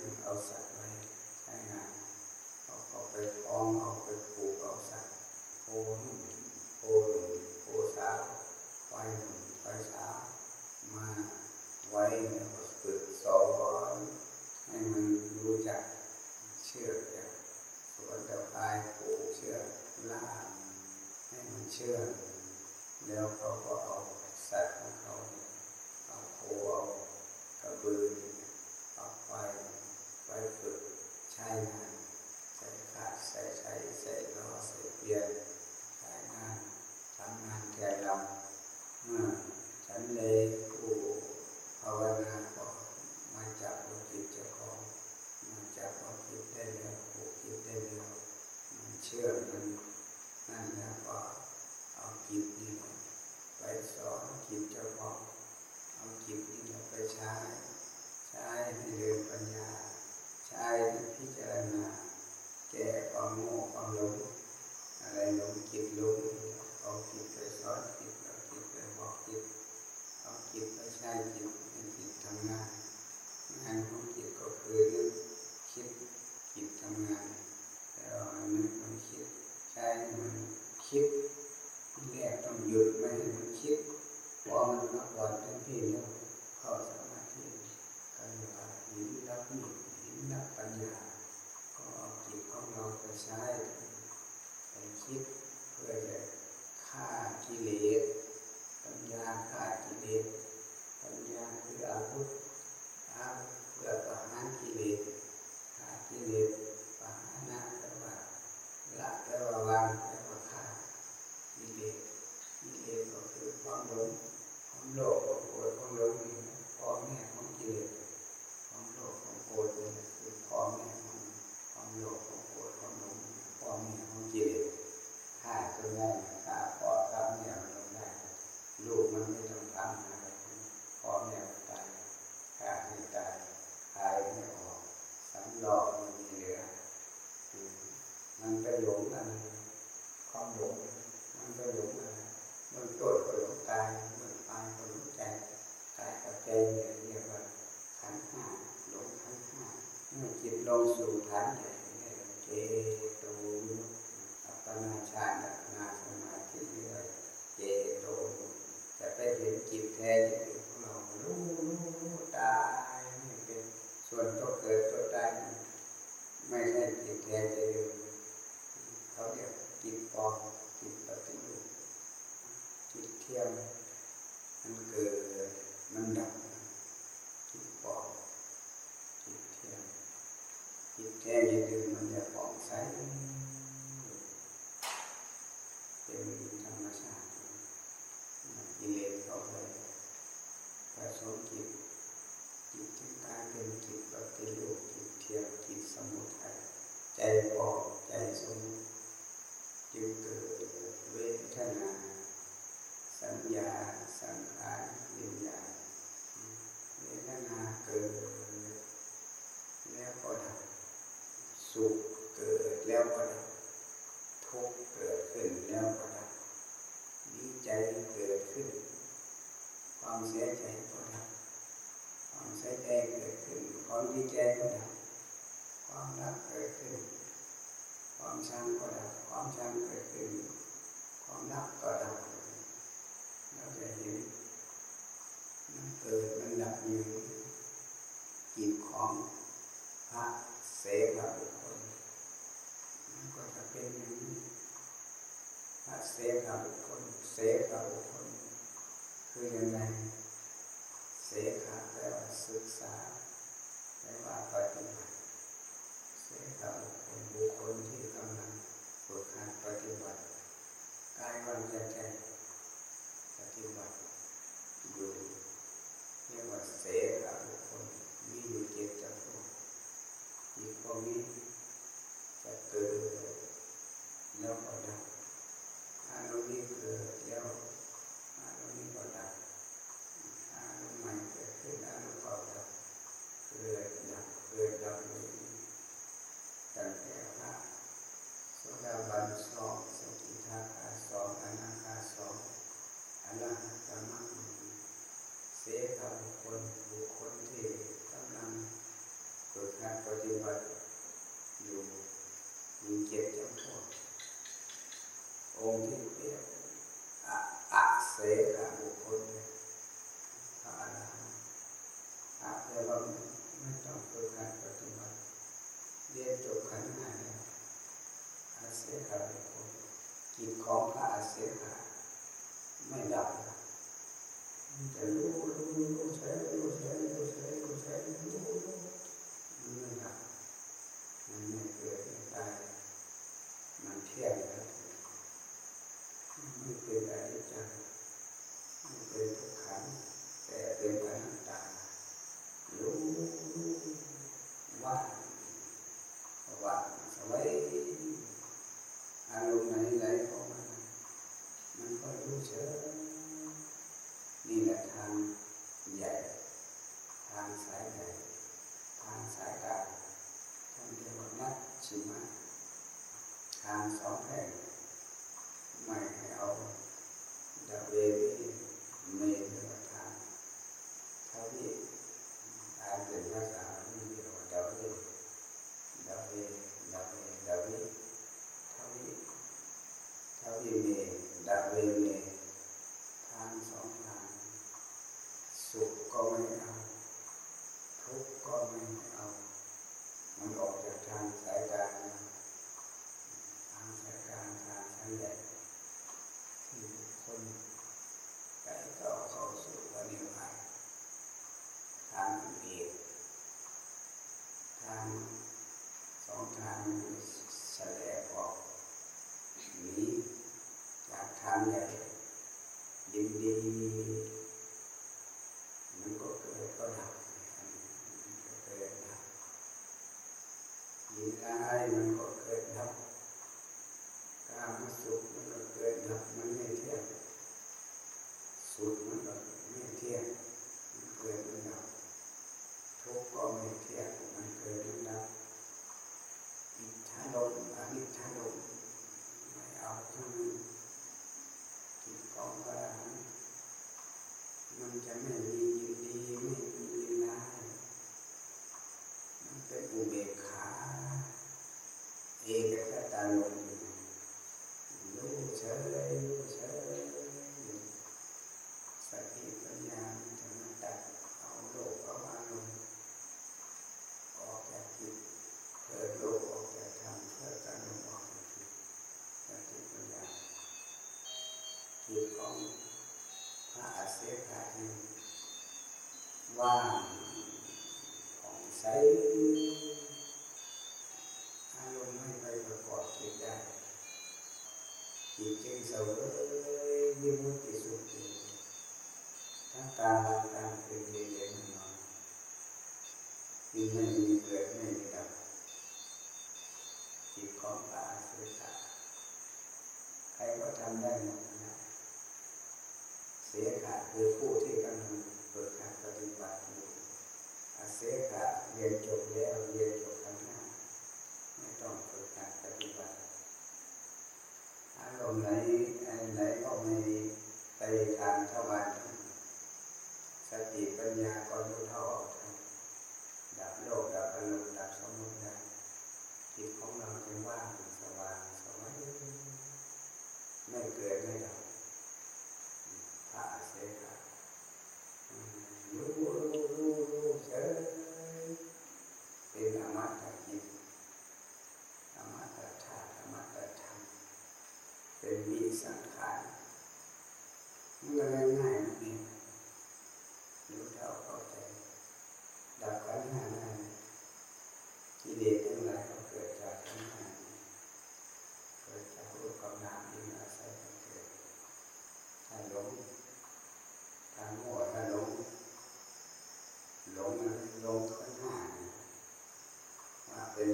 คือเอาสัตว์ไปใช้งานเอาเอาไปคล้องเอาไปผูกเอาสัตว์โอ้หนุ่โอ้หนุ่มโอ้สาวไปหนุ่มไปสามาไว้เนี่ยฝึกสอนให้มันรู้จักเชื่อจากสวนตะไคร้ผูกเชื่อล่าให้มันเชื่อแล้วเขาก็เอา นะเราจะเห็นเกิดมันดับอยู่กิจของพระเสกบุคคลก็จะเป็นอย่างนี้พระเสกบุคคลเสกบุคคลคือยังไง Wow.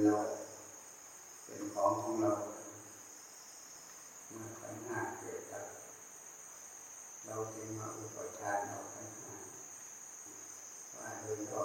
เรา เป็นของของเรามาขันห้าเกิดดับเราจึงมาอุปทานเราขันห้าว่าโดยก่อ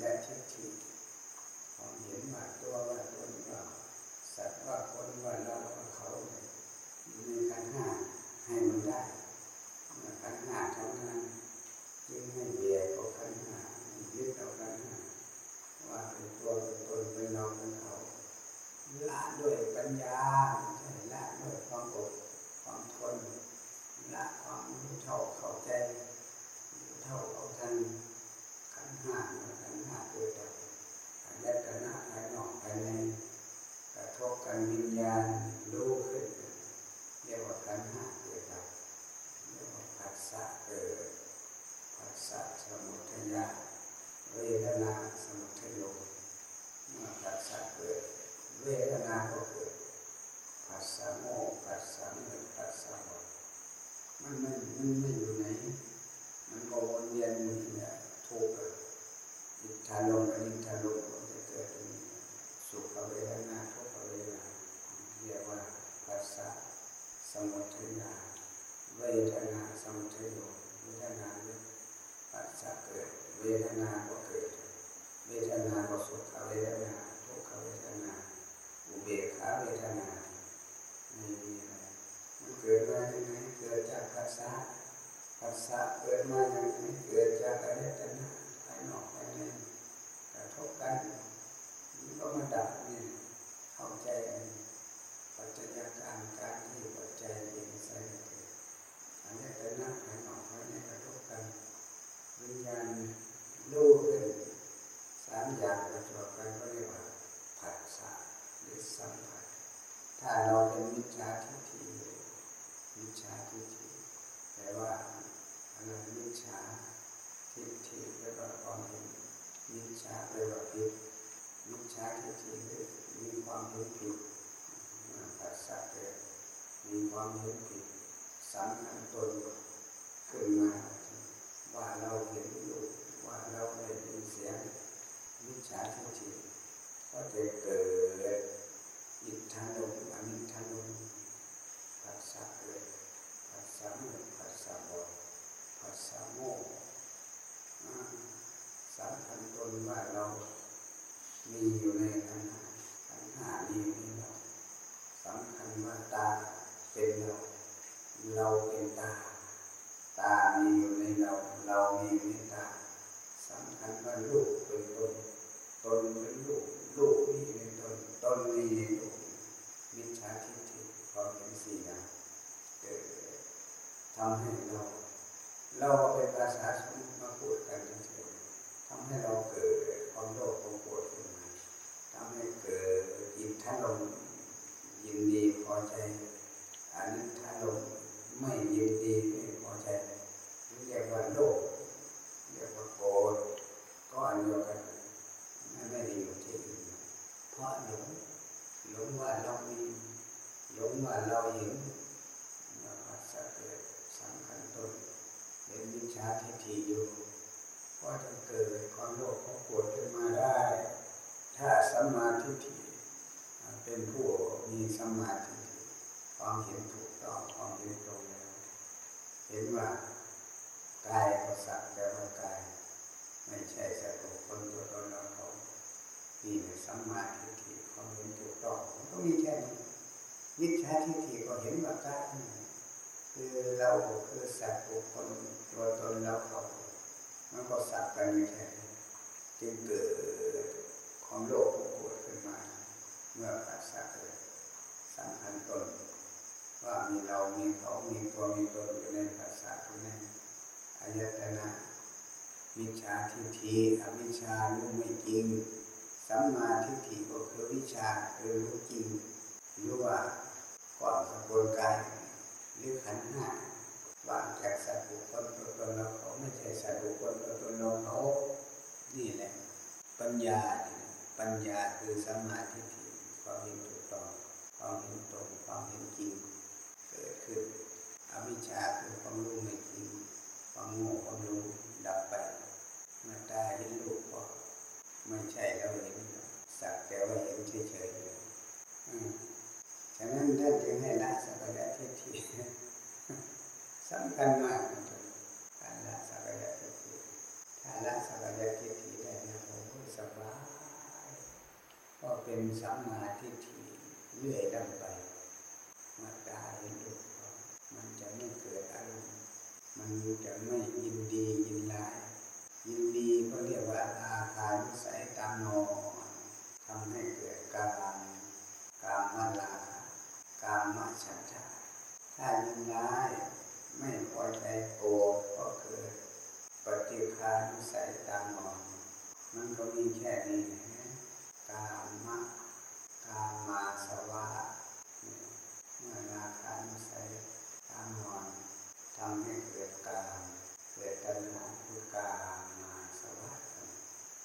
และทิฏฐิความเห็นว่าตัวว่าตนว่า สัตว์ว่าคนว่าเราว่าเขามีขันห้าให้มันได้ขันห้าเท่านั้นจึงให้เบียดเอาขันห้ายึดเอาขันห้าว่าเป็นตัวเป็นตนเป็นเราเป็นเขาละด้วยปัญญา kambingnya มิจฉาไปลว่าผิดมิจฉาทิฏฐิคือมีความเห็นผิดผัสสะเกิดมีความเห็นผิดสังขารตนขึ้นมาว่าเราเห็นอยู่ว่าเราได้ยินเสียงมิจฉาทิฏฐิก็จะเกิดอิทธานุอนิทธานุผัสสะเกิดผัสสะมืดผัสสะบอดผัสสะโง่อ่าสำคัญตนว่าเรามีอยู่ในขันธ์ห้าขันธ์ห้ามีอยู่ในเราสำคัญว่าตาเป็นเรา เราเป็นตา ตามีอยู่ในเรา เรามีอยู่ในตาสำคัญว่าลูกเป็นตน ตนเป็นลูก ลูกมีในตน ตนมีในลูกมิจฉาทิฏฐิความเห็นสี่อย่างเกิดทำให้เรา เราเป็นภาษาสมมติมาพูดกันเฉยๆทำให้เราเกิดความโลภความโกรธขึ้นมาทำให้เกิดอิทธาลมยินดีพอใจอนิจฐาลมไม่ยินดีไม่พอใจเรียกว่าโลภเรียกว่าโกรธก็อันเดียวกัน ไม่ไม่ได้อยู่ที่อื่นเพราะหลงหลงว่าเรามีหลงว่าเราเห็นว่าผัสสะเกิดสำคัญตนเป็นวิชาทิฏฐิอยู่ก็จะเกิดความโลภความโกรธขึ้นมาได้ ถ้าสัมมาทิฏฐิเป็นผู้มีสัมมาทิฏฐิความเห็นถูกต้องความเห็นตรงแล้วเห็นว่ากายก็สักแต่ว่ากาย ไม่ใช่สัตว์บุคคลตัวตนเราเขานี่ในสัมมาทิฏฐิความเห็นถูกต้องมันก็มีแค่นี้วิชาทิฏฐิก็เห็นว่ากายนี่ คือเราคือสัตว์บุคคลตัวตนเราเขามันก็สักกันอยู่แค่นี้จึงเกิดความโลภความโกรธขึ้นมา เมื่อปัสสะเกิดสำคัญตน ว่ามีเรามีเขามีตัวมีตนอยู่ในภาษาทุกนั้นอายตนะวิชาทิฏฐิอวิชารู้ไม่จริงสัมมาทิฏฐิก็คือวิชาคือรู้จริงหรือว่าก่อนสกุลกาย หรือขันห้าว่างจากสัตว์บุคคลตัวตนเราเขาไม่ใช่สัตว์บุคคลตัวตนเราเขานี่แหละ ปัญญาปัญญาคือสมาทิฏฐิความเห็นถูกต้องความเห็นตรงความเห็นจริงเกิดขึ้นอวิชชาคือความรู้ไม่จริงความโง่ความรู้ดับไปเมื่อตาเห็นรูปก็ไม่ใช่เราเห็นสักแต่ว่าเห็นเฉยๆอืมฉะนั้นท่านจึงให้ละสัก สำคัญมากการละสักยะทิฏฐิถ้าละสักยะทิฏฐิได้นะโอ้สบายก็เป็นสัมมาทิฏฐิเรื่อยดำไปเมื่อตาเห็นรูปก็มันจะไม่เกิดอารมณ์มันจะไม่ยินดียินร้ายยินดีก็เรียกว่าอาคานุสัยตามโนทำให้เกิดการกามมาลากามมาฉันทะถ้ายินร้าย ไม่พอใจโกรธก็เกิดปฏิคานุสัยตามโนมันก็มีแค่นี้นะกามมากามมาสวะเมื่อราคานุสัยตามนอนทำให้เกิดการเกิดตัณหาคือกามมาสวะ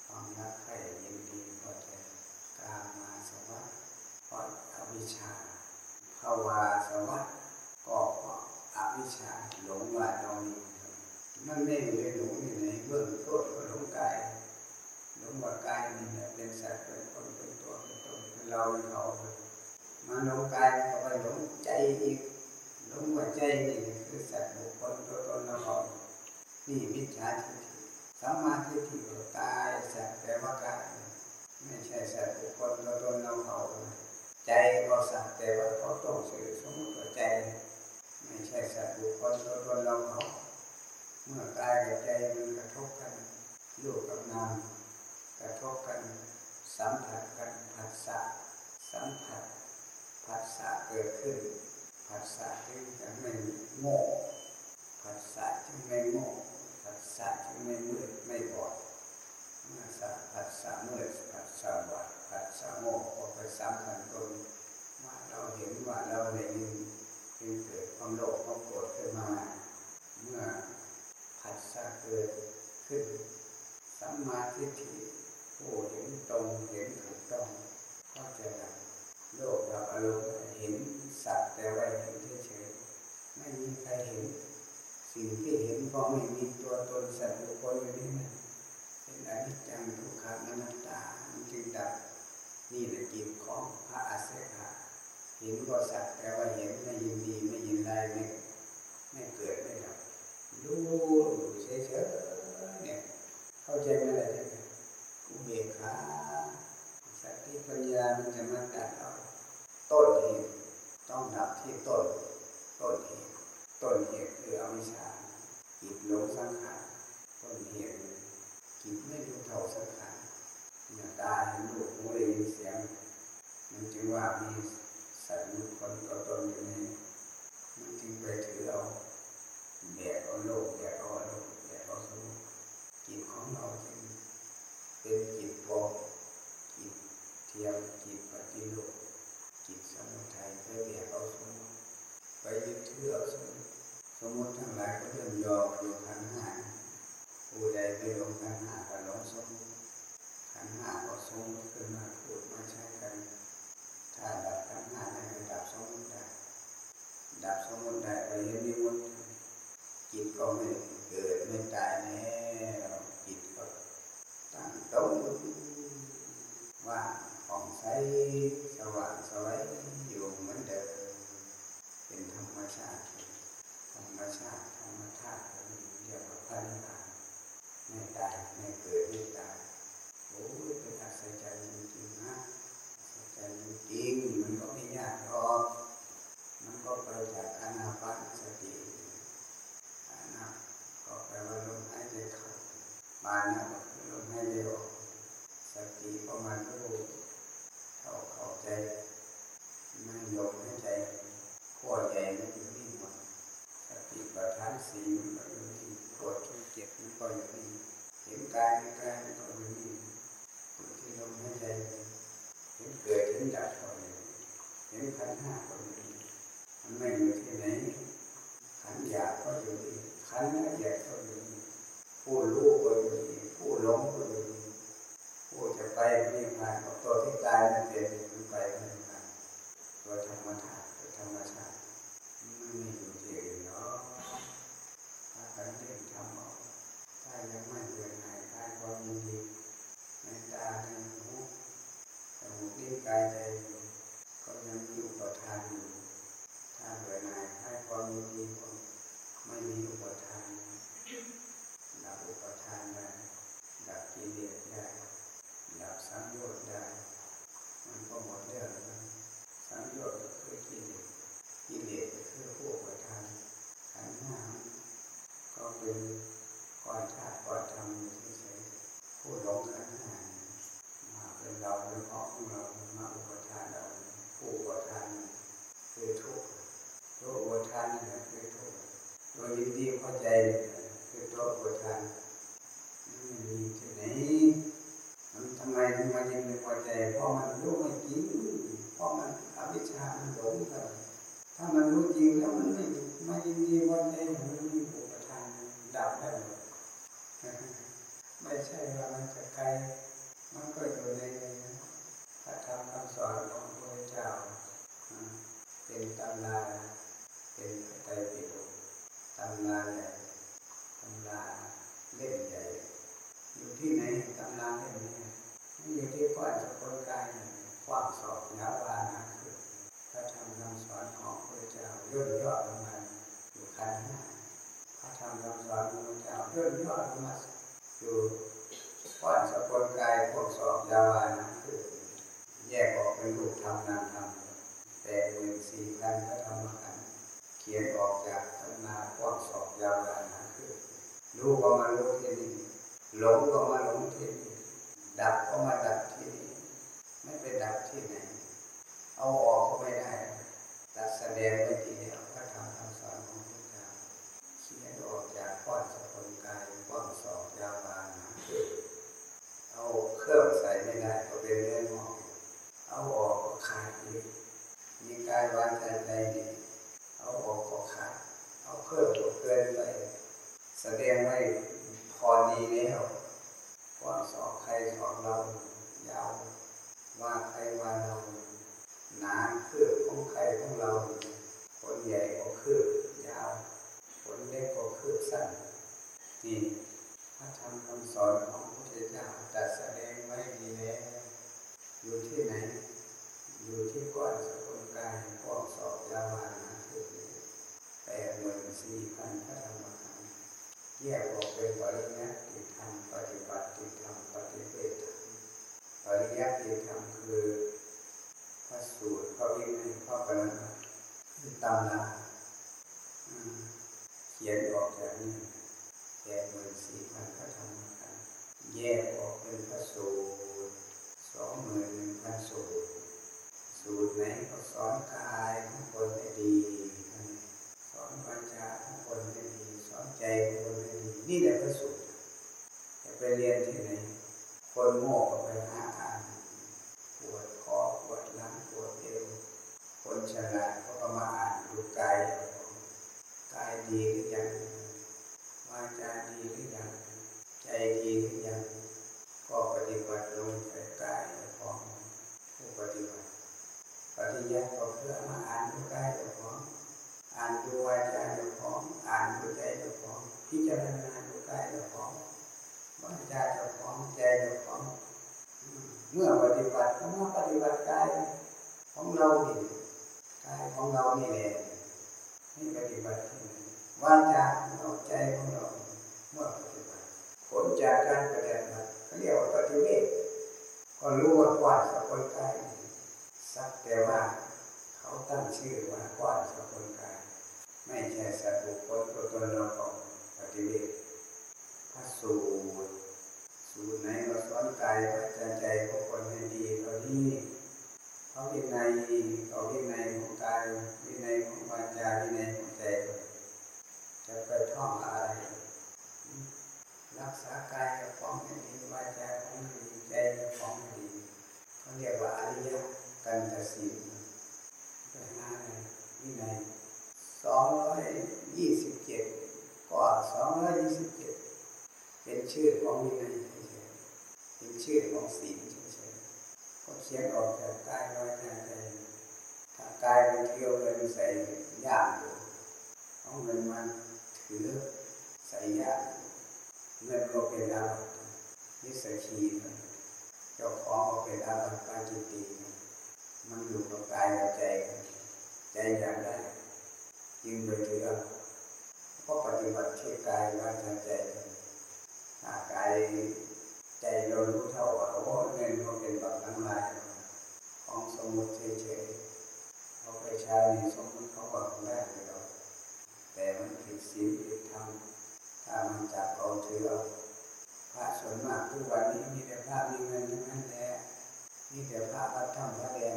ความรักใคร่ยินดีพอใจกามมาสวะเพราะอวิชชาภาวาสวะก็เพราะอ วิชาหลงว่าเรามีมันไม่ได้หลงอยู่ในเบื้องต้นก็หลงกายหลงว่ากายนี่เป็นสัตว์เป็นคนเป็นตัวเป็นตนเป็นเราเป็นเขามาหลงกายก็ไปหลงใจอีกหลงว่าใจนี่คือสัตว์บุคคลตัวตนเราเขานี่มิจฉาทิฏฐิสัมมาทิฏฐิก็กายสัตว์แต่ว่ากายไม่ใช่สัตว์บุคคลตัวตนเราเขาใจก็สัตว์แต่ว่าเขาต้องสื่อสมมติว่าใจ ใช่สัตว์บุคคลตัวนเราเขาเมื่อตายกับใจมันกระทบกันโยกกับนามกระทบกัน สัมผัสกันผัสสะสัมผัสผัสสะเกิดขึ้นผัสสะจึงจะไม่โง่ผัสสะจึงไม่โง่ผัสสะจึงไม่มืดไม่บอดเมื่อสัผัสสะมืดผัสสะบอดผัสสะโง่ก็ไปสัมพัน ความโลภความโกรธขึ้นมา เมื่อผัสสะเกิดขึ้น สัมมาทิฏฐิผู้เห็นตรงเห็นถูกต้องก็จะดับโลกดับอารมณ์เห็นสัตว์แต่ว่าเห็นเฉยไม่มีใครเห็น สิ่งที่เห็นก็ไม่มีตัวตนสัตว์บุคคลอยู่นี่นะเป็นอนิจจังทุกขังอนัตตาจึงดับนี่แหละกิจของพระอาเซหะเห็นก็สัตว์แต่ว่าเห็นไม่ยินดี รู้เฉยๆเนี่ยเข้าใจไหมอะไรเนี่ยกูเบกขาสติปัญญามันจะมาตัดเอาต้นเหตุต้องดับที่ต้นต้นเหตุต้นเหตุคืออวิชชาจิตหลงสังขารต้นเหตุจิตไม่รู้เท่าสังขารเนี่ยตาเห็นรูปหูได้ยินเสียงมันจึงว่ามีสัตว์มีคนตัวตนอยู่ในมันจึงไปถือเอา โลกอย่ก่อโลกอย่าต่อสู้จิตของเราจึงเป็นจิตปองจิตเทียมจิตปฏิโลกจิตสมุทัยเพื่อแบกเอาสมุไปยึดเชื่อสมุสมุทั้งหลายก็เริ่มยอมอยู่ขันหาผู้ใดไปลงขันหาก็หลงสมุขันหาก็สมุ Amen. กายใจก็ยังมีอุปทานอยู่ถ้าเหนื่อยหน่ายให้ความมีดี é, เรานี่กายของเราเนี่แหละให้ปฏิบัติที่ไหนวาจาของเราใจของเราเมื่อปฏิบัติผลจากการปฏิบัติเขาเรียกว่าปฏิเวทก็รู้ว่ากว้างสกุลกายสักแต่ว่าเขาตั้งชื่อว่ากว้านสกุลกาย ไม่ใช่สัตว์บุคคลตัวตนเราของปฏิเวทพระสูตรสูตรไหนเราสอนกายว่าใจใจของคนให้ดีเท่านี้ เขาวินัยขาวินัยของกายวินัยของวาจาวินัยของใจจะไปท่องอะไรรักษากายของให้ดีวาจาของให้ดีใจของให้ดีเขาเรียกว่าอริยกันตศีไปหาในวินัยสองร้อยยี่สิบเจ็ดก็สองร้อยยี่สิบเจ็ดเป็นชื่อของวินัยเป็นชื่อของศีล ก็เขียนออกจากกายวาจาใจใจถ้ากายไปเที่ยวกันใส่ยามอยู่เอาเงินมาถือใส่ยามเงินก็เป็นดาวนิสกีนะเจ้าของก็เป็นอาบัติปาจิตติมันอยู่กับกายกับใจ ใจอยากได้ยิ่งไปถือเอาก็ปฏิบัติที่กายวาจาใจถ้ากายใจเรารู้เท่าว่าโอ้เงินก็เป็นบัตรทั้งหลายของสมมติเฉยาใช้ในสมมติเขาบอกได้เลยแต่มันผิดศีลผิดธรรมถ้ามันจับเอาถือเอาพระส่วนมากทุกวันนี้มีแต่พระมีเงินทั้งนั้นแหละมีแต่พระพระถ้ำพระแดง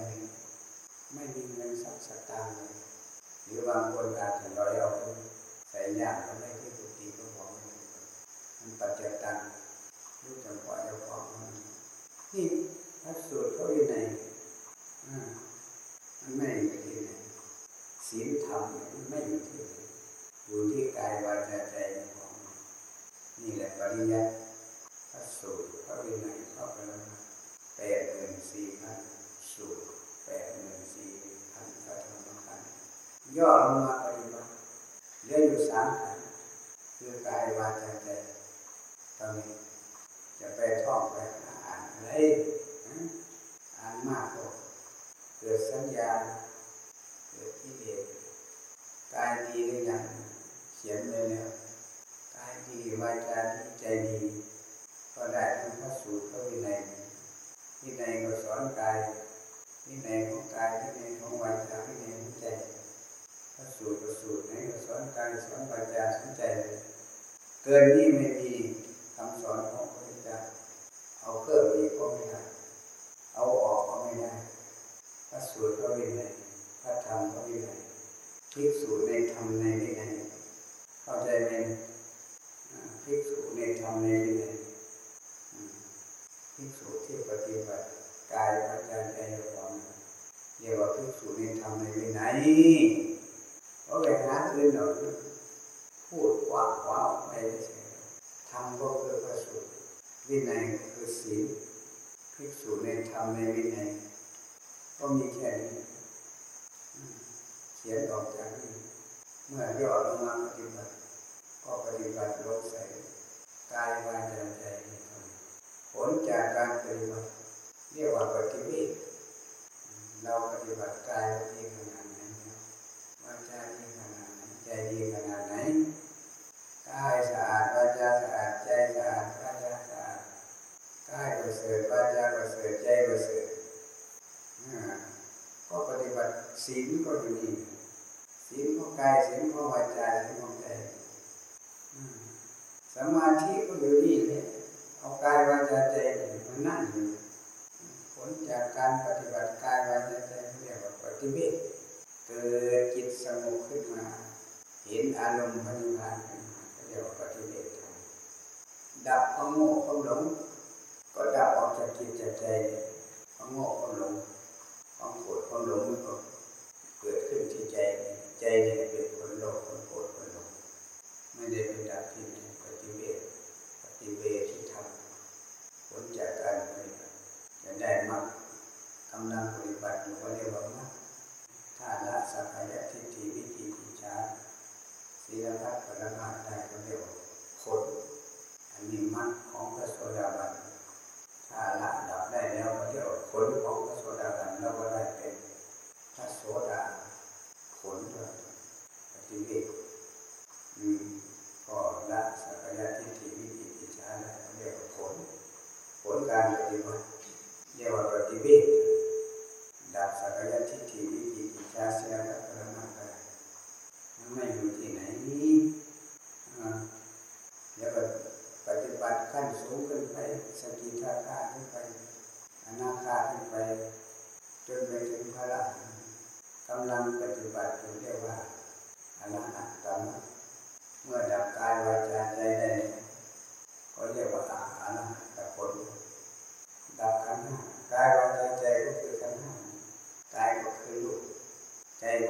ไม่มีเงินสักสตางค์เลยหรือบางคนอาจจะลอยเอาไปใส่ยางก็ไม่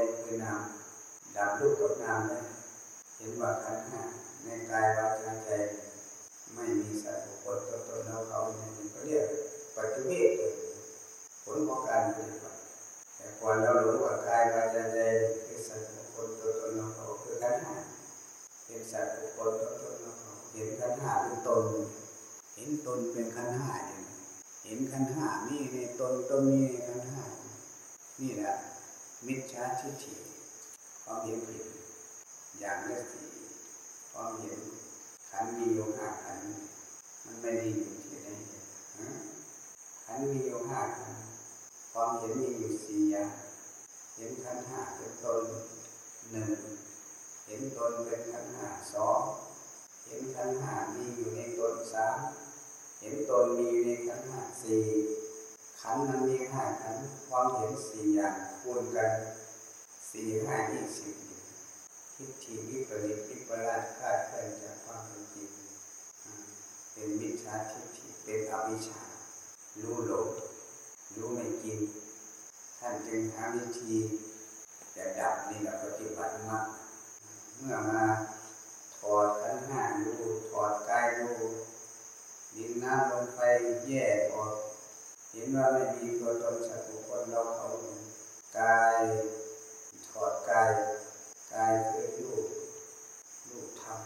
กคือนามดับรูปกับนามได้เห็นว่าขันห้าในกายวาจาใจ ไม่มีสัตว์บุคคลตัวตนเราเขาอย่างนี้ก็เรียกปฏิเวทผลของการปฏิบัติแต่ก่อนเรารู้ว่ากายวาจาใจคือสัตว์บุคคลตัวตนเราเขาคือขันห้าเป็นสัตว์บุคคลตัวตนเราเขาเห็นขันห้าเป็นตน เห็นตนเป็นขันห้าองเห็นขันห้ามีในตนตนมีในขันห้านี่แหละ มิจฉาทิฏฐิความเห็นผิดอย่างละสี่ความเห็นขันมีอยู่ห้าขันมันไม่ด้อยู่ที่ไหนฮะขันมีอยู่ห้าขันความเห็นมีอยู่สี่อย่างเห็นขันห้าเป็นตนหนึ่งเห็นตนเป็นขันห้าสองเห็นขันห้ามีอยู่ในตนสามเห็นตนมีอยู่ในขันห้าสี่ ขันมันมีห้าขันความเห็นสี่อย่างคูณกันสี่ห้ายี่สิบทิฏฐิวิปริตวิปลาสคลาดเคลื่อนจากความเป็นจริงเป็นมิจฉาทิฏฐิเป็นอวิชชา รู้หลงรู้ไม่จริงท่านจึงหาวิธีจะดับนี่แหละปฏิบัติมากเมื่อมาถอดขันห้าดูถอดกายดูดินน้ำลมไฟแยกออก เห็นว่าไม่มีตัวตนสัตว์บุคคลเราเขากายถอดกายกายคือรูปรูปธรรม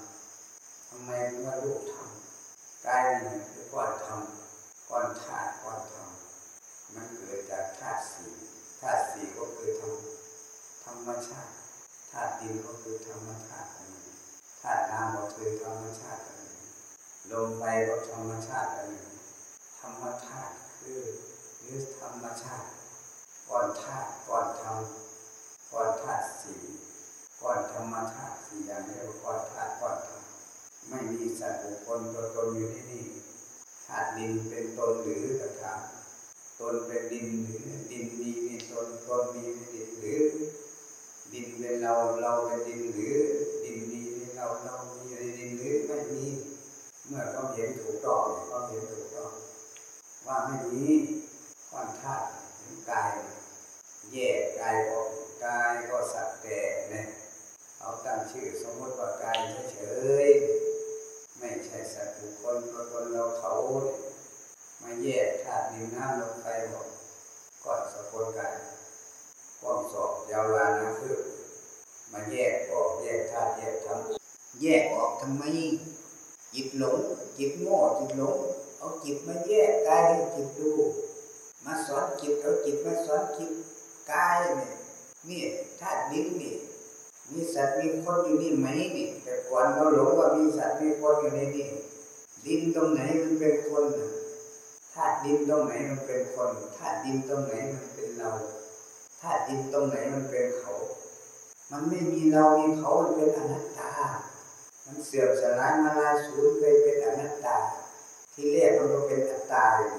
ทำไมเรียกว่ารูปธรรมกายนี่คือก้อนธรรมก้อนธาตุก้อนธรรมมันเกิดจากธาตุสี่ธาตุสี่ก็คือธรรมธรรมชาติธาตุดินก็คือธรรมชาติอันหนึ่งธาตุน้ำก็คือธรรมชาติอันหนึ่งลมไฟก็ธรรมชาติอันหนึ่งธรรมชาติ คือหรือธรรมชาติก้อนธาตุก้อนธรรมก้อนธาตุสี่ก้อนธรรมชาติสี่อย่างเรียก่อนธาตุก้อนธรรมไม่มีสัตว์บุคคลตัวตนอยู่ที่นี่ธาตุดินเป็นตนหรือกระถางตนเป็นดินหรือดินมีในตนตนมีในดินหรือ ดินเป็นเราเราเป็นดินหรือ ให้นี้ค่อนธาตุกายแยกกายออกกายก็สัตว์แต่เนี่ยเอาตั้งชื่อสมมติว่ากายเฉยๆไม่ใช่สัตว์บุคคลก็วตนเราเขาเนี่ยมาแยกธาตุดินน้ำลมไฟหมดก่อนสกุลกายก้องสอบยาวลานะคือมาแยกออกแยกธาตุแยกทั้งแยกออกทำไมจิตหลงจิตโง่จิตหลง เอาจิตมาแยกกายให้จิตดู มาสอนจิตเอาจิตมาสอนจิตกายเนี่ยนี่ธาตุดินนี่มีสัตว์มีคนอยู่นี่ไหมนี่แต่ก่อนเราหลงว่ามีสัตว์มีคนอยู่ในนี่ดินตรงไหนมันเป็นคนธาตุดินตรงไหนมันเป็นคนธาตุดินตรงไหนมันเป็นเราธาตุดินตรงไหนมันเป็นเขา มันไม่มีเรามีเขามันเป็นอนัตตา มันเสื่อมสลายมาลายสูญไปเป็นอนัตตา ที่แรกมันก็เป็นอัตตาอยู่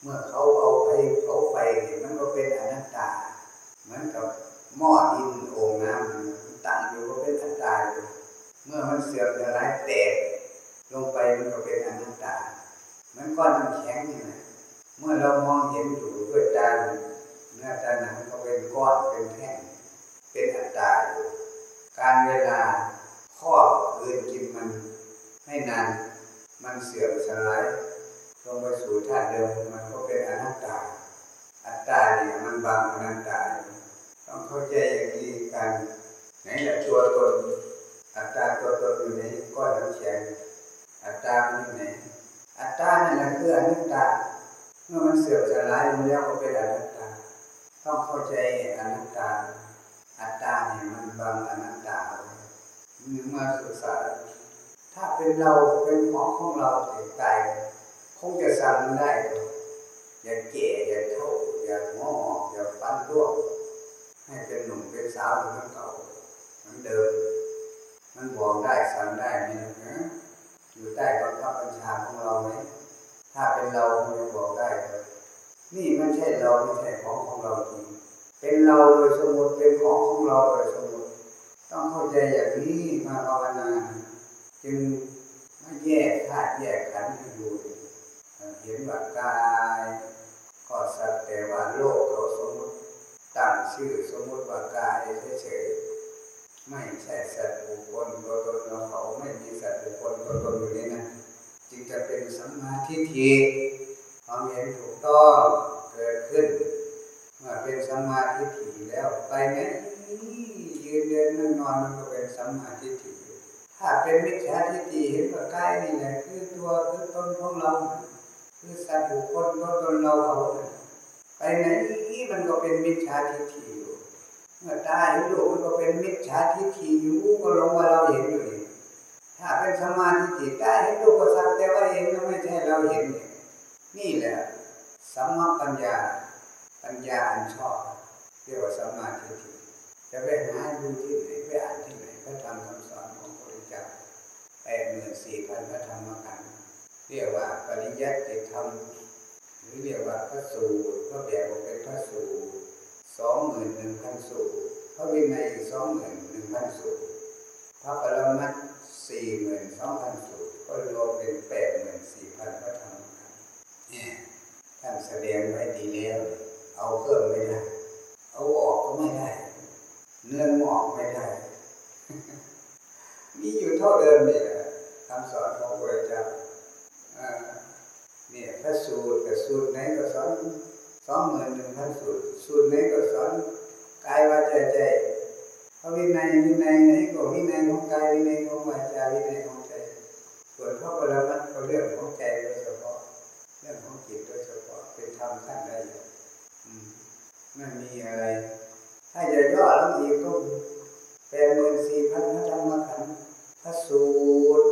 เมื่อเขาเอาไปเขาไฟเนี่ยมันก็เป็นอนัตตาเหมือนกับหม้อดินโอ่งน้ำมันตั้งอยู่ก็เป็นอัตตาอยู่เมื่อมันเสื่อมสลายแตกลงไปมันก็เป็นอนัตตาเหมือนก้อนน้ำแข็งนี่นะเมื่อเรามองเห็นอยู่ด้วยตาเนื้อตาหนังก็เป็นก้อนเป็นแท่งเป็นอัตตาอยู่การเวลาครอบคืนกินมันให้นาน มันเสื่อมสลายลงไปสู่ธาตุเดิมมันก็เป็นอนัตตา อัตตาเนี่ยมันบางอนัตตาต้องเข้าใจอย่างนี้กันไหนแหละตัวตนอัตตาตัวตนอยู่ในก้อนน้ำแข็งอัตตามันอยู่ไหนอัตตาเนั่นแหละคืออนัตตา เมื่อมันเสื่อมสลายลงแล้วก็เป็นอนัตตา ต้องเข้าใจอนัตตา อัตตาเนี่ยมันบางอนัตตาเมื่อศึกษา ถ้าเป็นเราเป็นของของเราเสียใจคงจะสั่งได้ อย่าแก่อย่าเท่าอย่างงออย่าฟันร่วงให้เป็นหนุ่มเป็นสาวเหมือนเก่าเหมือนเดิม มันบอกได้สั่งได้ไหมนะอยู่ใต้บังคับบัญชาของเราไหมถ้าเป็นเราคงจะบอกได้เลยนี่ไม่ใช่เราไม่ใช่ของของเราจริงเป็นเราโดยสมมติเป็นของของเราโดยสมมติต้องเข้าใจอย่างนี้มาภาวนา จึงไม่แยกธาตุแยกขันธ์ให้ดูเห็นว่ากายก็สักแต่ว่าโลกเขาสมมติตั้งชื่อสมมติว่ากายเฉยๆไม่ใช่สัตว์บุคคลตัวตนเราเขาไม่มีสัตว์บุคคลตัวตนอยู่ในนั้นจึงจะเป็นสัมมาทิฏฐิความเห็นถูกต้องเกิดขึ้นเมื่อเป็นสัมมาทิฏฐิแล้วไปไหนยืนเดินนั่งนอนมันก็เป็นสัมมาทิฏฐิ ถ้าเป็นมิจฉาทิฏฐิเห็นว่ากายนี่แหละคือตัวคือตนของเรา คือสัตว์บุคคลตัวตนเราเขาไปไหนนี่มันก็เป็นมิจฉาทิฏฐิอยู่เมื่อตาเห็นโลกมันก็เป็นมิจฉาทิฏฐิอยู่ก็ลงว่าเราเห็นอยู่นี่ถ้าเป็นสมาธิจิตตาเห็นโลกก็สักแต่ว่าเห็นก็ไม่ใช่เราเห็น นี่แหละสัมมาปัญญา ปัญญาอันชอบเรียกว่าสัมมาทิฏฐิจะไปหาดูที่ไหนไปอ่านที่ไหนพระธรรม เรียกว่าปริยัติธรรมหรือเรียกว่าพระสูตรก็แบ่งออกเป็นพระสูตรสองหมื่นหนึ่งพันสูตรพระวินัยสองหมื่นหนึ่งพันสูตรพระปรมัตสี่หมื่นสองพันสูตรก็รวมเป็นแปดหมื่นสี่พันพระธรรมเนี่ยท่านแสดงไว้ดีแล้วเอาเพิ่มไม่ได้ เอาออกก็ไม่ได้ เนื่องออกไม่ได้ มีอยู่เท่าเดิมนี่แหละคำสอนของพระเจ้า เนี่ยพระสูตรกับสูตรไหนก็สอนสองหมื่นหนึ่งพันสูตร สูตรไหนก็สอนกายวาจาใจพระวินัยวินัยไหนก็วินัยของกายวินัยของวาจาวินัยของใจส่วนพระปรมัตถ์ก็เรื่องของใจโดยเฉพาะเรื่องของจิตโดยเฉพาะเป็นธรรมขั้นใดไม่มีอะไร ถ้าจะย่อแล้วอีกก็แปดหมื่นสี่พันพระธรรมขันธ์พระสูตร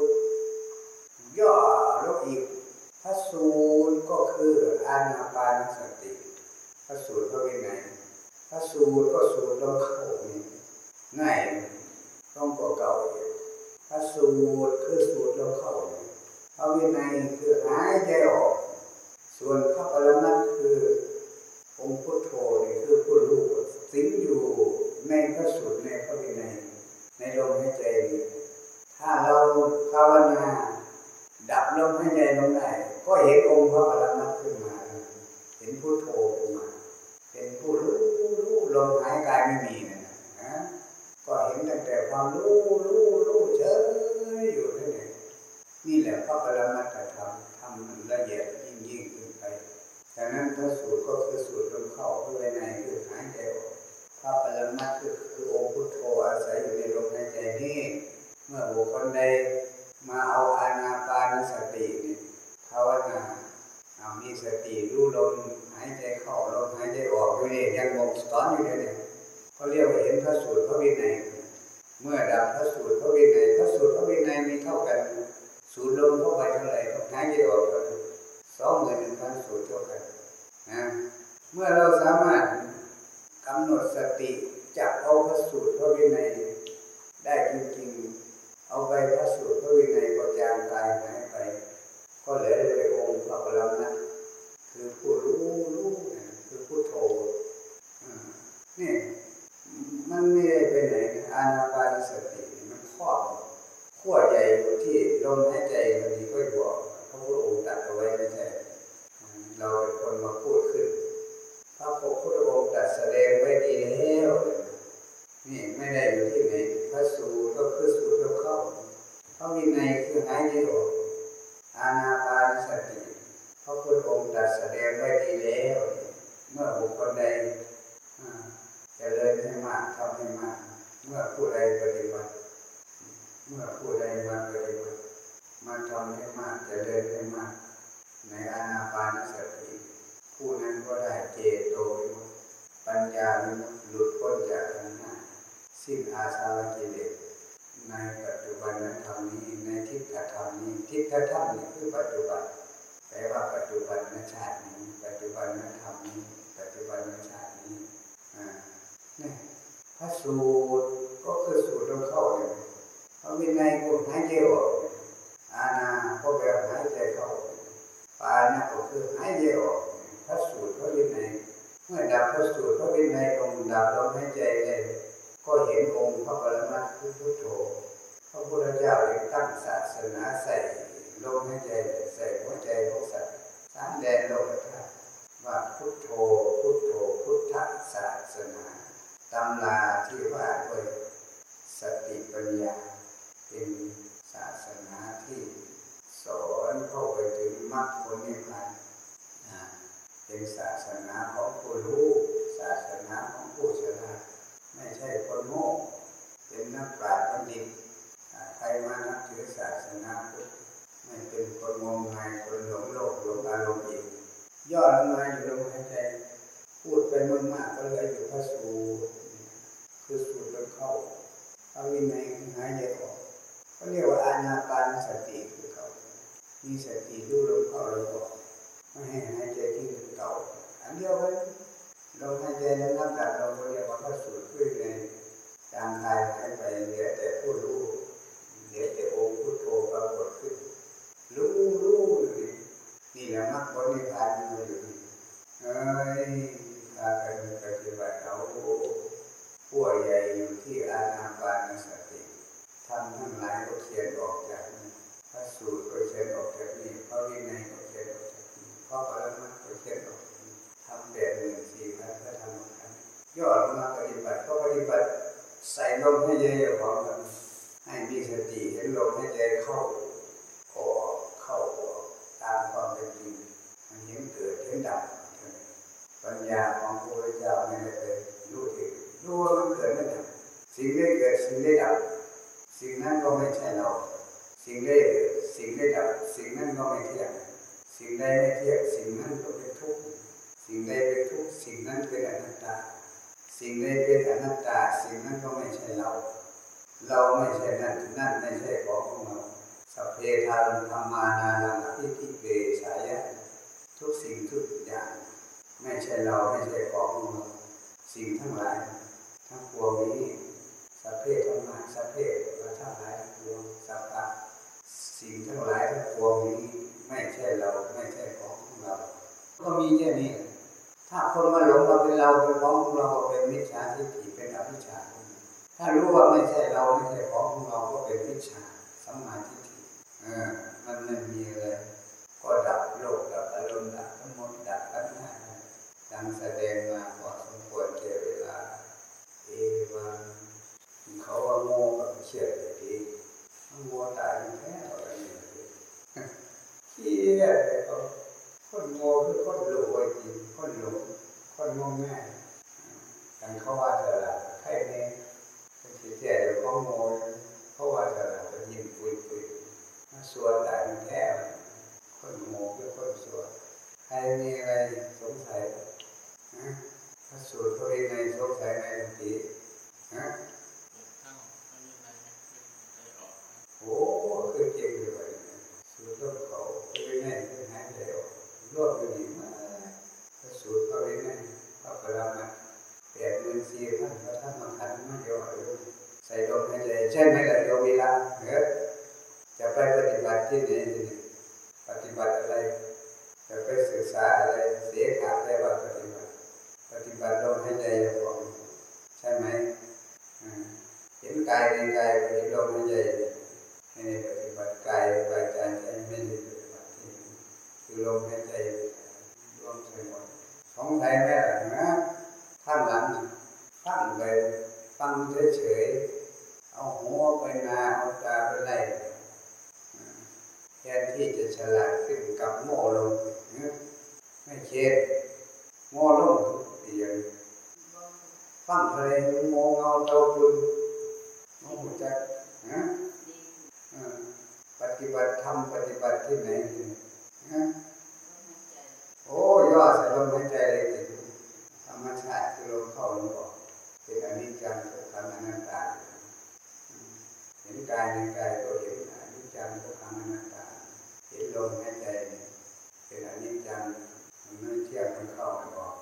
ย่อลงอีกพระสูตรานาปานสติ พระสูตรพระวินัยพระสูตรก็สูตรลงเข้านี่ง่ายต้องก็เก่าพระสูตรคือสูตรลงเข้าพระวินัยคือหายใจออก ส่วนพระปรมัตถ์คือองค์พุทโธนี่คือผู้รู้สิงอยู่ในพระสูตรในพระวินัยในลมหายใจนี้ถ้าเราภาวนาดับลมหายใจลงได้ก็เห็นองค์พระปรมัน ห็นผู้โทขึ้นมาเห็นผู้รู้รู้ลมหายกายไม่มีนะนะก็เห็นตั้งแต่ความรู้รู้รู้เฉยอยู่นั่นเองนี่แหละพระปรมัตถธรรมทำละเอียดยิ่งยิ่งขึ้นไปฉะนั้นพระสูตรก็คือสูตรลมเข้าภายในคือ พระสูตรพรวินัยของดาบเราให้ ว่ไม่เที่ยงสิ่งใดไม่เที่ยงสิ่งนั้นก็เป็นทุกข์สิ่งใดเป็นทุกข์สิ่งนั้นเป็นอนัตตา สิ่งใดเป็นอนัตตา สิ่งนั้นก็ไม่ใช่เรา เราไม่ใช่นั่นนั่นไม่ใช่ของของเราสัพเพทารุธรรมานานังอภิทิเบสายะทุกสิ่งทุกอย่าง ไม่ใช่เราไม่ใช่ของของเราสิ่งทั้งหลาย ทั้งปวงนี้สัพเพธรรมะสัพเพ สิ่งทั้งหลายทั้งปวงนี้ไม่ใช่เราไม่ใช่ของของเรา ก็มีแค่นี้ ถ้าคนมาหลงเราเป็นเราเป็นของของเราเป็นมิจฉาทิฏฐิเป็นอภิชาถ้ารู้ว่าไม่ใช่เราไม่ใช่ของของเราก็เป็นมิจฉาสมมาทิฏฐิเออมันไม่มีอะไรก็ดับโลกดับอารมณ์ดับทั้งหมดดับทั้งห้าดังแสดง ยะเลยเขาคนโง่คือคนหลงจริงคนหลงคนงงง่แยอย่งเขาว่าจะละใครเนี่ยเป็นสีแก่เขาโง่เขาว่าจะละเป็นยิ้มปุยปุยมาสัวตายมันแท้คนโง่คือคนสัวใครมีอะไรสงสัยนะถ้าสูตรเขาเองในสงสัยในสตินะายในกายเห็นลมหายใจให้ในปฏิบัติกายวาจาใจไม่ได้ปฏิบัติที่คือลมหายใจรวมทั้งหมดสงสัยไหมล่ะนะข้างหลังฟังไปฟังเฉยๆเอาหัวไปนาเอาตาไปไล่แทนที่จะฉลาดขึ้นกับโง่ลงนะไม่เช็ดโง่ลงเดียวฟังทะเลโง่เงาเตาตุน โง่จักนะปฏิบัติธรรมปฏิบัติที่ไหนที่ไหนนะโอ้ย่อใส่ลมหายใจเลยสิธรรมชาติคือลมเข้าลมออกเป็นอนิจจังทุกขังอนัตตาเห็นกายในกายก็เห็นอนิจจังทุกขังอนัตตาเห็นลมหายใจเนี่ยเป็นอนิจจังมันไม่เที่ยงมันเข้ามันออก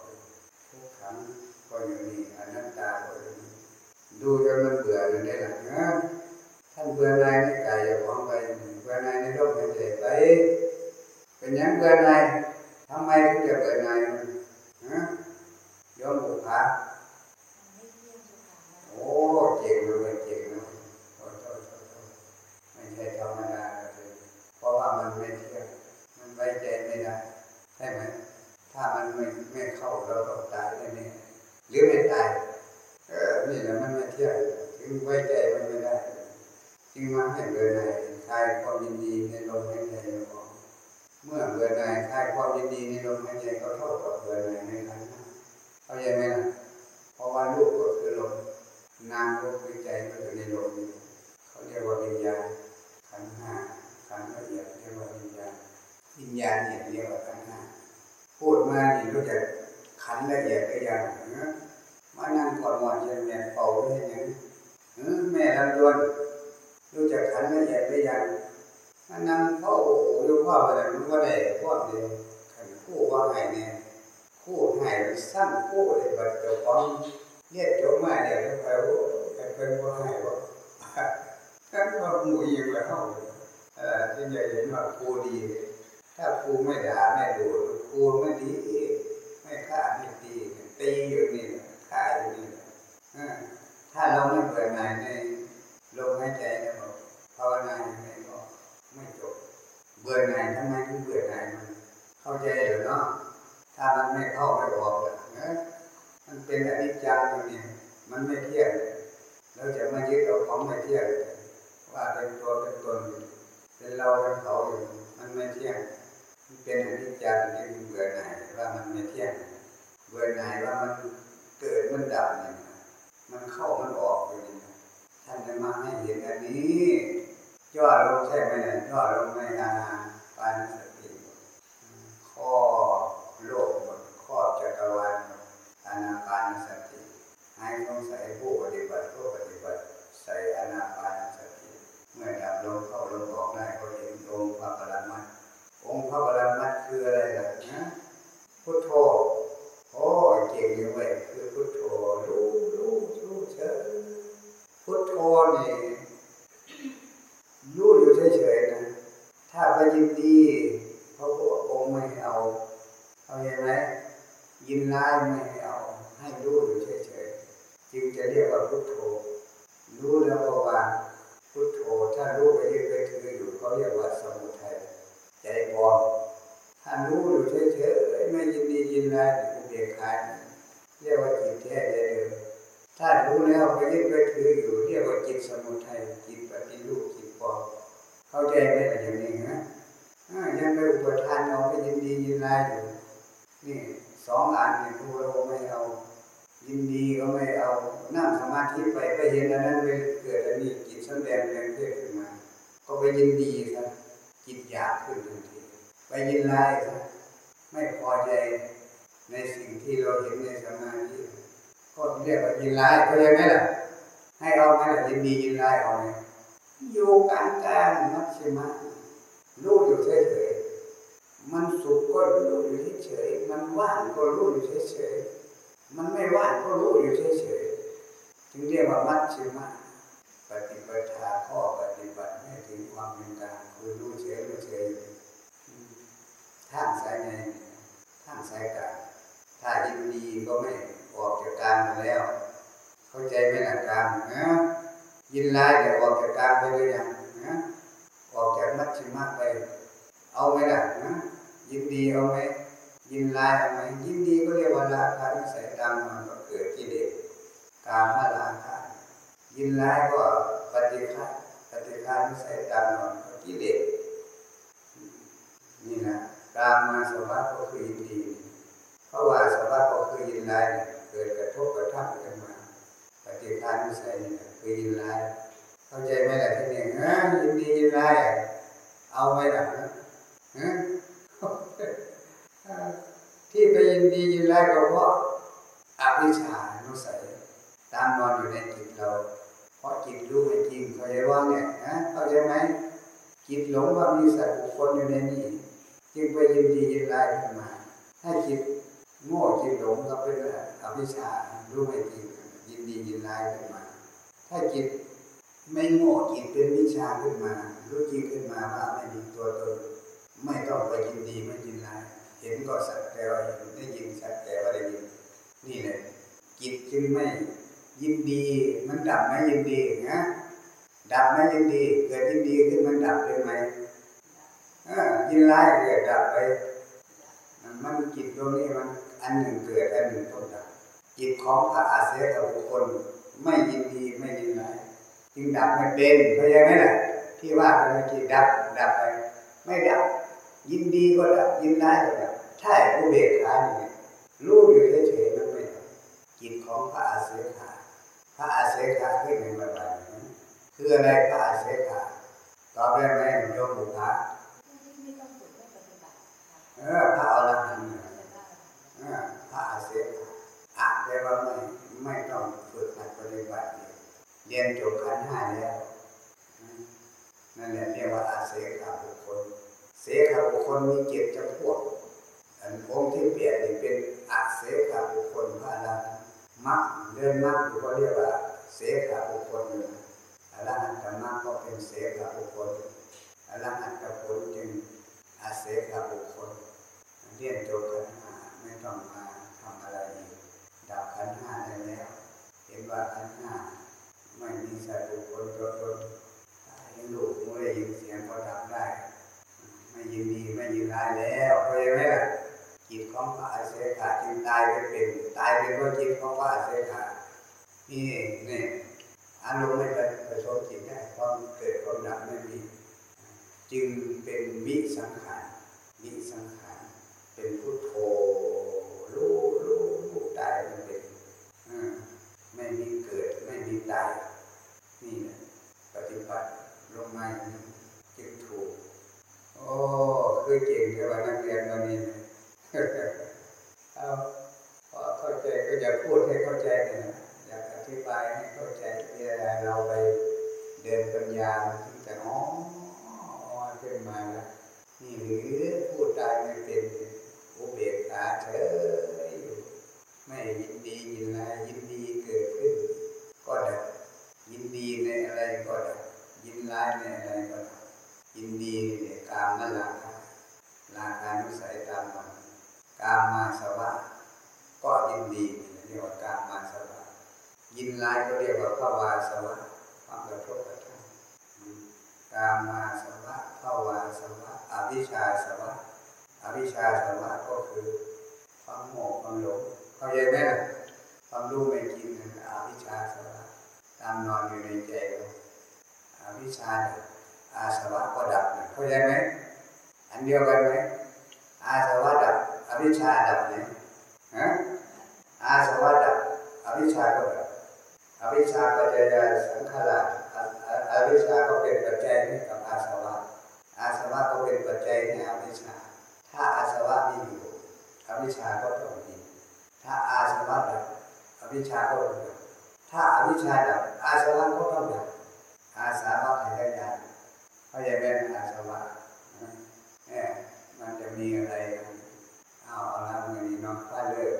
ทุกขังก็อยู่นี่อนัตตาก็อยู่นี่ ดูจนมันเบื่อเลยได้หลังนะท่านเบื่อนายในกายอย่าของไปเบื่อนายในโลกหายใจไป เป็นยังเบื่อนายทำไมถึงจะเบื่อนายฮะยอมบุคคาโอ้เจ๋งเลยเจ๋งเลยโอ้โหไม่ใช่ธรรมดาเลยเพราะว่ามันไม่เที่ยงมันไว้ใจไม่ได้ใช่ไหมถ้ามันไม่ไม่เข้าเราต้องตายแน่หรือไม่ตายเออนี่แหละมัน ไม่เที่ยงถึงไว้ใจมันไม่ได้ จึงมาให้เบื่อหน่ายคลายความยินดีในลมหายใจของเมื่อเบื่อหน่ายคลายความยินดีในลมหายใจก็เท่ากับเบื่อหน่ายในขันธ์ห้าเข้าใจไหมล่ะเพราะว่ารูปก็คือลมนามก็คือใจก็อยู่ในลมนี่เขาเรียกว่าวิญญาณขันธ์ห้าขันธ์ละเอียดเรียกว่าวิญญาณวิญญาณเนี่ยเรียกว่าขันธ์ห้าพูดมาเนี่ยรู้จักขันธ์ละเอียดก็ยังนะ ก่อนวันเย็นแม่เป่าได้ยังเออแม่ลำดวนรู้จักขันละเอียดก็ยังมานั่งเฝ้าดูพ่ออะไรมันก็ได้พ่อเดียวขันคู่ว่าไงเนี่ยคู่หายสั้นคู่เลยบัดเจ้าของเรียกเจ้ามาเนี่ยแล้วไปโอ้ยเป็นว่าหายว่านั่นว่าหมูอีกแล้วเออที่จะเห็นว่าครูดี ถ้าครูไม่ด่าไม่ดูครูไม่ดีไม่ฆ่าไม่ตีตีอยู่นี่ฆ่าอยู่นี่ ถ้าเราไม่เบื่อหน่ายในลมหายใจนะบอกภาวนาอย่างไรก็ไม่จบ เบื่อหน่ายทำไมถึงเบื่อหน่ายมันเข้าใจหรือเนาะถ้ามันไม่เข้าไม่ออกเลยนะมันเป็นอนิจจังอยู่นี่มันไม่เที่ยงเราจะมายึดเอาของไม่เที่ยงว่าเป็นตัวเป็นตนเป็นเราเป็นเขาอยู่มันไม่เที่ยงมันเป็นอนิจจังจึงเบื่อหน่ายว่ามันไม่เที่ยงเบื่อหน่ายว่ามันเกิดมันดับเนี่ย มันเข้ามันออกอยู่นี่ท่านจะมาให้เห็นอันนี้ย่อลงใช่ไหมเนี่ยย่อลงในอาปานสติข้อโลกหมดข้อจักรวาลอานาปานสติให้ต้องใส่ผู้ปฏิบัติผู้ปฏิบัติใส่อนาปานสติเมื่อดับลมเข้าลมออกได้ก็เห็นองค์พระปรมัตองค์พระปรมัตคืออะไรล่ะนะพุทโธโอ้ยเก่งอยู่เว้ยคือพุทโธรู้รู้รู้เฉยพุ ทโธนี่รู้อยู่เฉยๆนะ ถ้าไปยินดีพระพุทธองค์ไม่เอาเอาอย่างไรยินร้ายไม่ให้เอาให้รู้อยู่เฉยๆจึงจะเรียกว่าพุทโธรู้แล้วก็วางพุทโธถ้ารู้ไปยึดไปถืออยู่เขาเรียกว่าสมุทัยใจวอมถ้ารู้อยู่เฉยๆไม่ยินดียินร้ายอุเบกขาเรียกว่าจิตแท้ใจเดิมถ้า รู้แล้วไปยึดไปถืออยู่เรียกว่าจิตสมุทัยจิตปฏิรูปจิตปลอมเข้าใจไหมล่ะอย่างนี้ฮะยังไปอุปทานเอาไปยินดียินร้ายอยู่นี่สองอันเนี่ครูเราไม่เอา ยินดีก็ไม่เอานั่งสมาธิไปไปเห็นอันนั้นไปเกิดอันนี้จิตสแสดงแรงเกิดขึ้นมา ก็ไปยินดีซะจิตอยากขึ้นทันทีไปยินร้ายซะไม่พอใจในสิ่งที่เราเห็นในสมาธิ คนเรียกว่ายินร้ายเข้าใจไหมล่ะ ให้เอาไหมล่ะยินดียินร้ายเอาไหมอยู่กลางกลางมัชชิมารู้อยู่เฉยๆมันสุขก็รู้อยู่เฉยๆมันว่างก็รู้อยู่เฉยๆมันไม่ว่างก็รู้อยู่เฉยๆจึงเรียกว่ามัชชิมปฏิปทาข้อปฏิบัติให้ถึงความเป็นกลางคือรู้เฉยรู้เฉยท่านสายในท่านสายกลางถ้ายินดีก็ไม่ แล้ว เข้าใจไหมล่ะกามนะยินร้ายเดี๋ยวออกจากกามไปหรือยังนะออกจากมัชชิมะไป เอาไหมล่ะนะยินดีเอาไหมยินร้ายเอาไหมยินดีก็เรียกว่าราคะนิสัยตามมันก็เกิดกิเลสกามมาราคะยินร้ายก็ปฏิฆาปฏิฆานิสัยตามมันก็กิเลสนี่นะกามมาสภาวะก็คือยินดีเพราะว่าสภาวะก็คือยินร้ายเนี่ย เกิดกระทบกระทั่งกันมาปฏิฆานิสัยเนี่ยคือยินร้าย เข้าใจไหมล่ะที่นี่ฮะยินดียินร้ายเอาไหล่ะฮะฮะที่ไปยินดียินร้ายก็เพราะอวิชชานุสัยตามนอนอยู่ในจิตเรา เพราะจิตรู้ไม่จริงเข้าใจว่าเนี่ยนะเข้าใจไหมจิตหลงว่ามีสัตว์บุคคลอยู่ในนี้ จึงไปยินดียินร้ายขึ้นมา ถ้าจิต โง่จิตหลงก็เป็นอวิชชารู้ไม่จริงยินดียินร้ายขึ้นมา ถ้าจิตไม่โง่จิตเป็นวิชาขึ้นมา รู้จริงขึ้นมาว่าไม่มีตัวตนไม่ต้องไปยินดีไม่ยินร้ายเห็นก็สักแต่ว่าเห็นได้ยินสักแต่ว่าได้ยินนี่แหละจิตจึงไม่ยินดี มันดับไหมยินดีนะดับไหมยินดี เกิดยินดีขึ้นมันดับเป็นไหมอ่ายินร้ายเกิดดับไปมันจิตตรงนี้มัน อันหนึ่งเกิดอันหนึ่งต้องดับจิตของพระอาเสกบุคคลไม่ยินดีไม่ยินร้ายจึงดับไม่เป็นเข้าใจไหมล่ะที่ว่าเป็นเมื่อกี้ดับดับไป ไม่ดับ ยินดีก็ดับยินร้ายก็ดับใช่ผู้เบกขาเนี่ยรู้อยู่เฉยๆมันไม่ดับจิตของพระอาเสกาพระอาเสกาขึ้นในบันไดคืออะไรพระอาเสกาตอบได้ไหมโยมบุคคาไม่ต้องฝึกไม่ปฏิบัติเออพระอรหันต์เนี่ยเออ พระอาเสกาอ่านได้ว่าไม่ไม่ต้องฝึกหัดปฏิบัติเรียนจบขันห้าแล้วนั่นแหละเรียกว่าอาเสกาบุคคล เสกาบุคคลมีเจ็ดจำพวกอันองค์ที่เปลี่ยนเป็นอาเสกาบุคคลพระอรหันต์มักเดินมักอยู่ก็เรียกว่าเสกาบุคคลอยู่นะอรหันตมักก็เป็นเสกาบุคคลอรหันตผลจึงอาเสกาบุคคลเรียนจบขันห้า ต้องมาทำอะไรอีดับขันห้าได้แล้ว เห็นว่าขันห้าไม่มีสัตว์บุคคลตัวตนเห็นลูกไม่ได้ยินเสียงก็ดับได้ ไม่ยินดีไม่ยินร้ายแล้วเข้าใจไหมล่ะจิตของพระอาเสกาจึงตายไปเป็นตายเป็นเพราะจิตของพระอาเสกานี่นี่อารมณ์ไม่ไปผสมจิตได้ความเกิดความดับไม่มีจึงเป็นวิสังขารวิสังขารเป็นพุทโธรู้รู้รู้ตายมันเป็นอืมไม่มีเกิดไม่มีตาย นี่แหละปฏิบัติลง มาอย่างนี้จึงถูก โอ้คือเก่งแต่ว่านักเรียนวันนี้นะเอาพอเข้าใจก็จะพูดให้เข้าใจเนี่ยนะอยากอธิบายให้เข้าใจมีอะไรเราไปเดินปัญญาที่จะอ๋อขึ้นมาล้วนี่หรือพูดได้ไม่เป็นอุเบกขาเฉยอยู่ไม่ยินดียินร้ายยินดีเกิดขึ้น ก็ดับยินดีในอะไรก็ดับ ร้ายในอะไรก็ยินดีเนี่ยกามนั่นราคาราคานุสัยตามมันกามมาสวะ ก็ยินดีเรียกว่ากามมาสวะ ยินร้ายก็เรียกว่าภาวาสวะความกระทบกระทั่งกามมาสวะภาวาสวะอวิชชาสวะอวิชชาสวะก็คือความโง่ความหลงเข้าใจไหมความรู้ไม่จรินอวิชชาสวะตามนอนอยู่ในใจเรา วิชชาเนี่ยอาสวะก็ดับนะเข้าใจไหมอันเดียวกันไหมอาสวะดับอวิชชาดับเนี่ยฮะอาสวะดับอวิชชาก็ดับอวิชชาปัจจัยสังขารอออวิชชาก็เป็นปัจจัยให้กับอาสวะอาสวะก็เป็นปัจจัยให้อวิชชา ถ้าอาสวะมีอยู่อวิชชาก็ต้องมีถ้าอาสวะดับอวิชชาก็ต้องดับถ้าอวิชชาดับอาสวะก็ต้องดับ อาสาวะขยายานเขาจะเป็นอาสวะเนี่ยมันจะมีอะไรเอาเอาละมือนี้เนาะถ้าเลิกก่อน